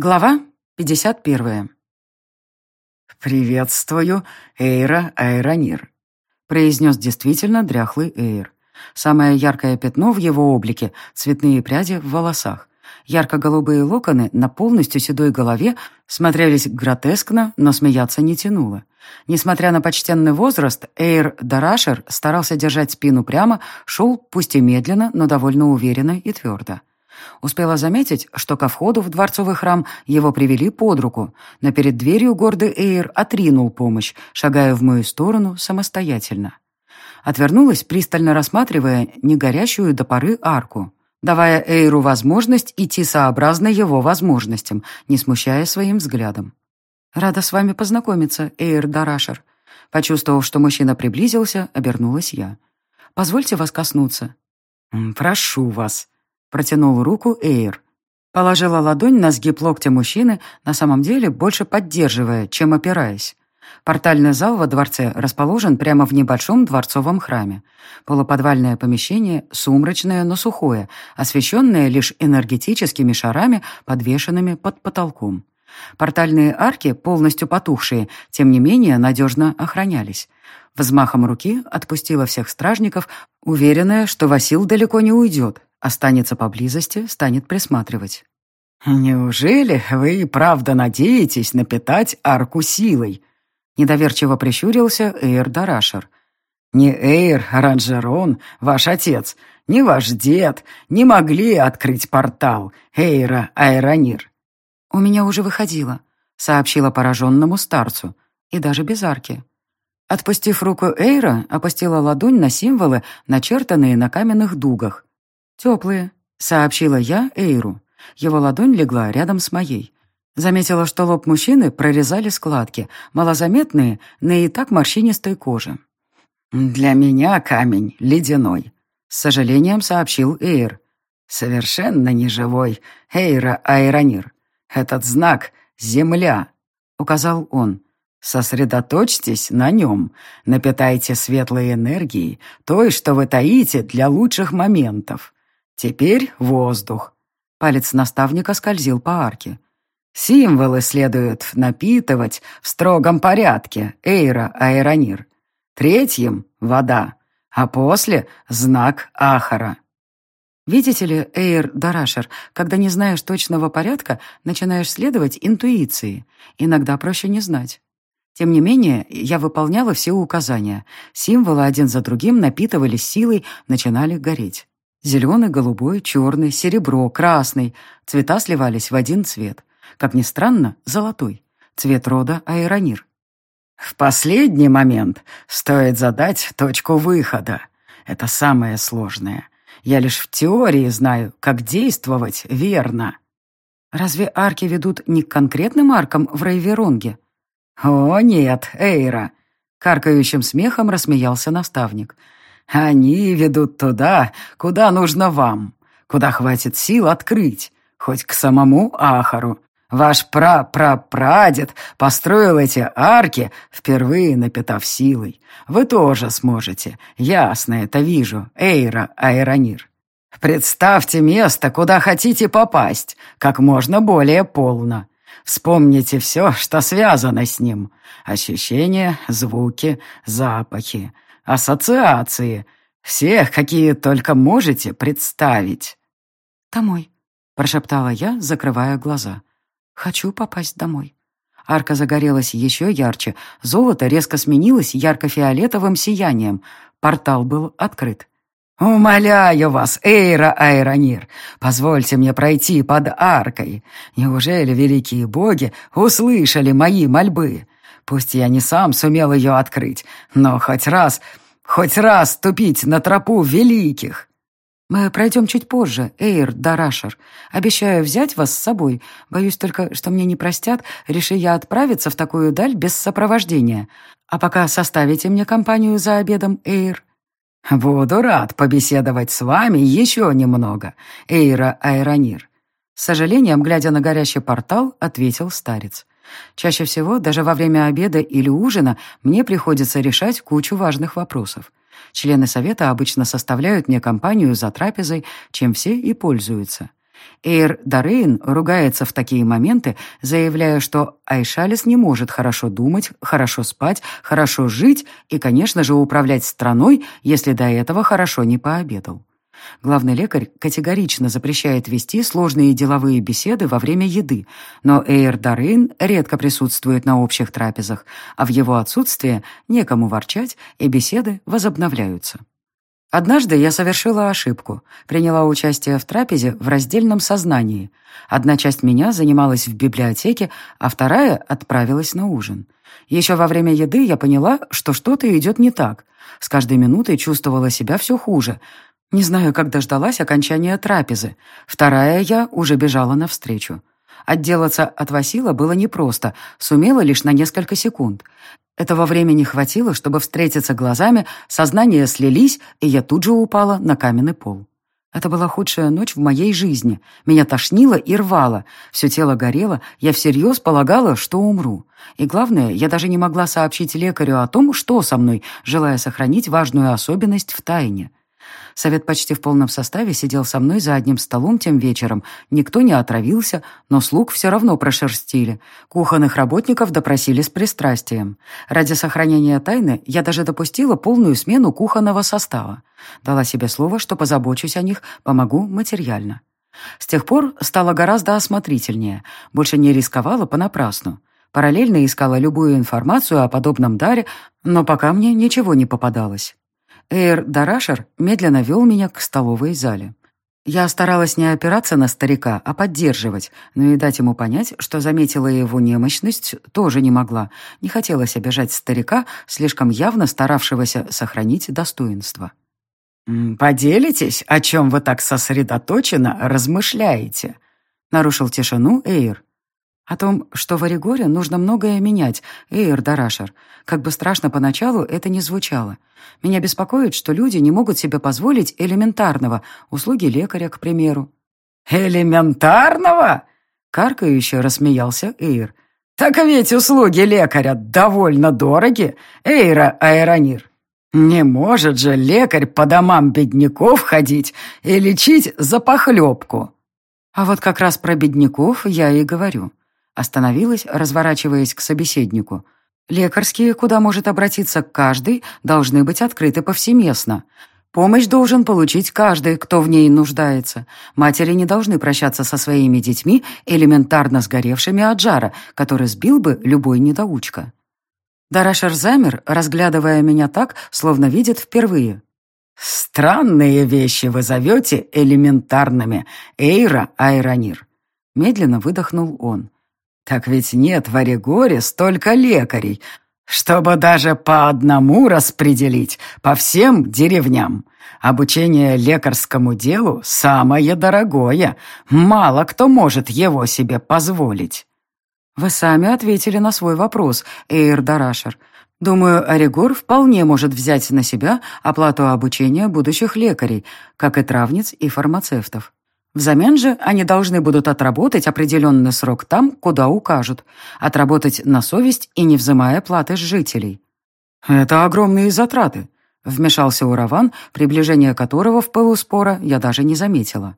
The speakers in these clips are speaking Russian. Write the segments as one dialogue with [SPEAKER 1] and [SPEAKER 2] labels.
[SPEAKER 1] Глава 51.
[SPEAKER 2] «Приветствую, Эйра Айронир», —
[SPEAKER 1] произнес действительно дряхлый Эйр. Самое яркое пятно в его облике — цветные пряди в волосах. Ярко-голубые локоны на полностью седой голове смотрелись гротескно, но смеяться не тянуло. Несмотря на почтенный возраст, Эйр Дарашер старался держать спину прямо, шел, пусть и медленно, но довольно уверенно и твердо. Успела заметить, что ко входу в дворцовый храм его привели под руку, но перед дверью гордый Эйр отринул помощь, шагая в мою сторону самостоятельно. Отвернулась, пристально рассматривая негорящую до поры арку, давая Эйру возможность идти сообразно его возможностям, не смущая своим взглядом. «Рада с вами познакомиться, Эйр Дарашер». Почувствовав, что мужчина приблизился, обернулась я. «Позвольте вас коснуться».
[SPEAKER 2] «Прошу вас»,
[SPEAKER 1] Протянул руку Эйр. Положила ладонь на сгиб локтя мужчины, на самом деле больше поддерживая, чем опираясь. Портальный зал во дворце расположен прямо в небольшом дворцовом храме. Полуподвальное помещение, сумрачное, но сухое, освещенное лишь энергетическими шарами, подвешенными под потолком. Портальные арки, полностью потухшие, тем не менее надежно охранялись. Взмахом руки отпустила всех стражников, уверенная, что Васил далеко не уйдет, Останется поблизости, станет присматривать.
[SPEAKER 2] «Неужели вы правда надеетесь напитать арку силой?»
[SPEAKER 1] Недоверчиво прищурился Эйр Дарашер.
[SPEAKER 2] «Ни Эйр Ранжерон, ваш отец, ни ваш дед не могли открыть портал Эйра Айронир».
[SPEAKER 1] «У меня уже выходило», — сообщила пораженному старцу, и даже без арки. Отпустив руку Эйра, опустила ладонь на символы, начертанные на каменных дугах, «Теплые», — сообщила я Эйру. Его ладонь легла рядом с моей. Заметила, что лоб мужчины прорезали складки, малозаметные на и так морщинистой коже.
[SPEAKER 2] «Для меня камень ледяной», — с сожалением сообщил Эйр. «Совершенно неживой, Эйра Айронир. Этот знак — земля», — указал он. «Сосредоточьтесь на нем, напитайте светлой энергией, той, что вы таите для лучших моментов. Теперь воздух. Палец наставника скользил по арке. Символы следует напитывать в строгом порядке, эйра аэронир. Третьим — вода, а после — знак ахара.
[SPEAKER 1] Видите ли, Эйр Дарашер, когда не знаешь точного порядка, начинаешь следовать интуиции. Иногда проще не знать. Тем не менее, я выполняла все указания. Символы один за другим напитывались силой, начинали гореть. Зеленый, голубой, черный, серебро, красный. Цвета сливались в один цвет. Как ни странно, золотой. Цвет рода аэронир.
[SPEAKER 2] В последний момент стоит задать точку выхода. Это самое сложное. Я лишь в теории знаю, как действовать верно.
[SPEAKER 1] Разве арки ведут не к конкретным аркам в Рейверонге?
[SPEAKER 2] О, нет, Эйра. Каркающим смехом рассмеялся наставник. Они ведут туда, куда нужно вам, куда хватит сил открыть, хоть к самому Ахару. Ваш пра-пра-прадед построил эти арки, впервые напитав силой. Вы тоже сможете, ясно это вижу, Эйра Айронир. Представьте место, куда хотите попасть, как можно более полно. Вспомните все, что связано с ним. Ощущения, звуки, запахи ассоциации. Всех, какие только можете представить».
[SPEAKER 1] «Домой», — прошептала я, закрывая глаза. «Хочу попасть домой». Арка загорелась еще ярче, золото резко сменилось ярко-фиолетовым сиянием. Портал был открыт.
[SPEAKER 2] «Умоляю вас, Эйра Айронир, позвольте мне пройти под аркой. Неужели великие боги услышали мои мольбы? Пусть я не сам сумел ее открыть, но хоть раз, хоть раз ступить на тропу великих.
[SPEAKER 1] Мы пройдем чуть позже, Эйр Дарашер. Обещаю взять вас с собой. Боюсь только, что мне не простят, реши я отправиться в такую даль без сопровождения. А пока составите мне компанию за обедом, Эйр.
[SPEAKER 2] Буду рад побеседовать с вами еще немного, Эйра Айронир.
[SPEAKER 1] С сожалением, глядя на горящий портал, ответил старец. Чаще всего, даже во время обеда или ужина, мне приходится решать кучу важных вопросов. Члены совета обычно составляют мне компанию за трапезой, чем все и пользуются. Эйр Дарейн ругается в такие моменты, заявляя, что Айшалис не может хорошо думать, хорошо спать, хорошо жить и, конечно же, управлять страной, если до этого хорошо не пообедал. Главный лекарь категорично запрещает вести сложные деловые беседы во время еды, но Эйр Дарейн редко присутствует на общих трапезах, а в его отсутствие некому ворчать, и беседы возобновляются. Однажды я совершила ошибку, приняла участие в трапезе в раздельном сознании. Одна часть меня занималась в библиотеке, а вторая отправилась на ужин. Еще во время еды я поняла, что что-то идет не так. С каждой минутой чувствовала себя все хуже. Не знаю, как дождалась окончания трапезы. Вторая я уже бежала навстречу. Отделаться от Васила было непросто, сумела лишь на несколько секунд. Этого времени хватило, чтобы встретиться глазами, сознания слились, и я тут же упала на каменный пол. Это была худшая ночь в моей жизни. Меня тошнило и рвало. Все тело горело, я всерьез полагала, что умру. И главное, я даже не могла сообщить лекарю о том, что со мной, желая сохранить важную особенность в тайне. Совет почти в полном составе сидел со мной за одним столом тем вечером. Никто не отравился, но слуг все равно прошерстили. Кухонных работников допросили с пристрастием. Ради сохранения тайны я даже допустила полную смену кухонного состава. Дала себе слово, что позабочусь о них, помогу материально. С тех пор стала гораздо осмотрительнее, больше не рисковала понапрасну. Параллельно искала любую информацию о подобном даре, но пока мне ничего не попадалось. Эйр Дарашер медленно вел меня к столовой зале. Я старалась не опираться на старика, а поддерживать, но и дать ему понять, что заметила его немощность, тоже не могла. Не хотелось обижать старика, слишком явно старавшегося сохранить достоинство. «Поделитесь, о чем вы так сосредоточенно размышляете?» Нарушил тишину Эйр. О том, что в Оригоре нужно многое менять, Эйр Дарашер. Как бы страшно поначалу это не звучало. Меня беспокоит, что люди не могут себе позволить элементарного, услуги лекаря, к примеру. «Элементарного?» — каркающе рассмеялся Эйр. «Так ведь услуги лекаря довольно дороги, Эйра Аэронир. Не может же лекарь по домам бедняков ходить и лечить за похлебку». А вот как раз про бедняков я и говорю. Остановилась, разворачиваясь к собеседнику. Лекарские, куда может обратиться каждый, должны быть открыты повсеместно. Помощь должен получить каждый, кто в ней нуждается. Матери не должны прощаться со своими детьми, элементарно сгоревшими от жара, который сбил бы любой недоучка. Дарашер замер, разглядывая меня так, словно видит впервые. «Странные вещи вы зовете элементарными, Эйра Айронир», — медленно выдохнул он. Так ведь нет в Орегоре столько лекарей, чтобы даже по одному распределить по всем деревням. Обучение лекарскому делу самое дорогое. Мало кто может его себе позволить. Вы сами ответили на свой вопрос, Эйр Дарашер. Думаю, Орегор вполне может взять на себя оплату обучения будущих лекарей, как и травниц и фармацевтов. Взамен же они должны будут отработать определенный срок там, куда укажут, отработать на совесть и не взимая платы с жителей. «Это огромные затраты», — вмешался Ураван, приближение которого в пылу спора я даже не заметила.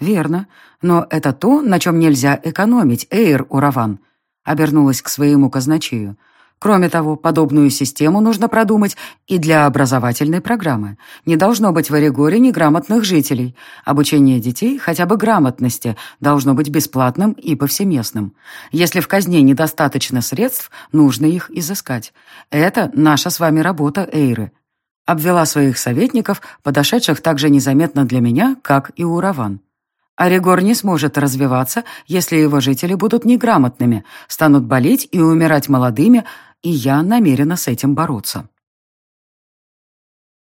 [SPEAKER 1] «Верно, но это то, на чем нельзя экономить, Эйр Ураван», — обернулась к своему казначею. Кроме того, подобную систему нужно продумать и для образовательной программы. Не должно быть в Орегоре неграмотных жителей. Обучение детей, хотя бы грамотности, должно быть бесплатным и повсеместным. Если в казне недостаточно средств, нужно их изыскать. Это наша с вами работа, Эйры. Обвела своих советников, подошедших так же незаметно для меня, как и Ураван. Орегор не сможет развиваться, если его жители будут неграмотными, станут болеть и умирать молодыми, и я намерена с этим бороться.